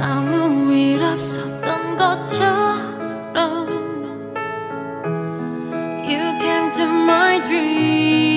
아무 일 없었던 것처럼 You came to my dream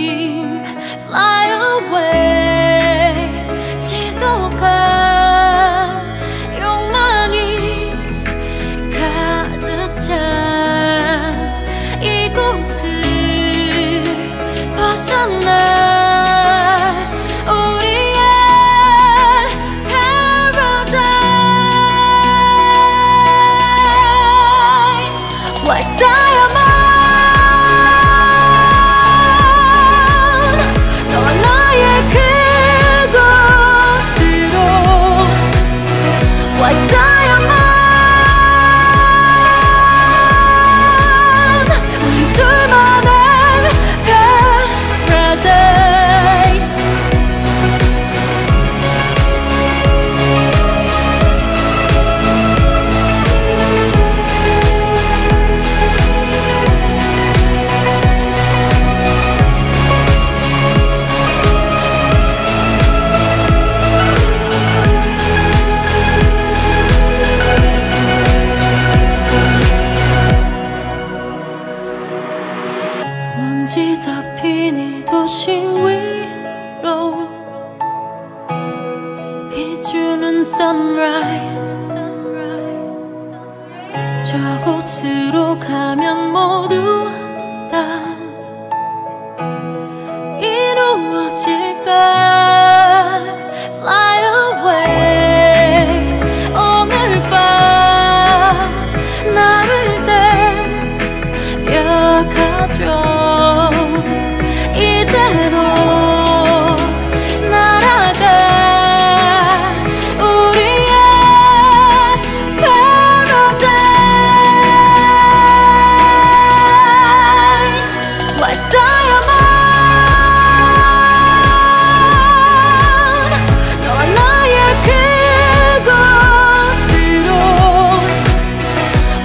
도시 위로 비추는 sunrise. 저곳으로 가면 모두 다 이루어질까? Fly away. 오늘 밤 나를 데려가줘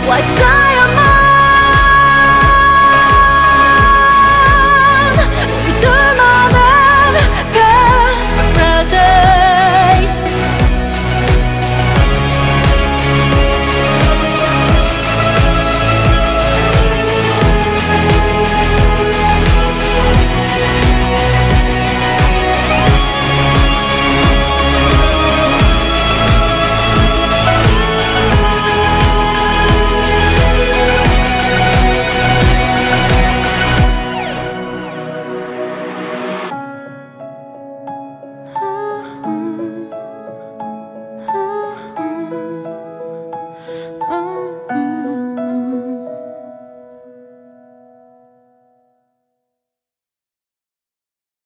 What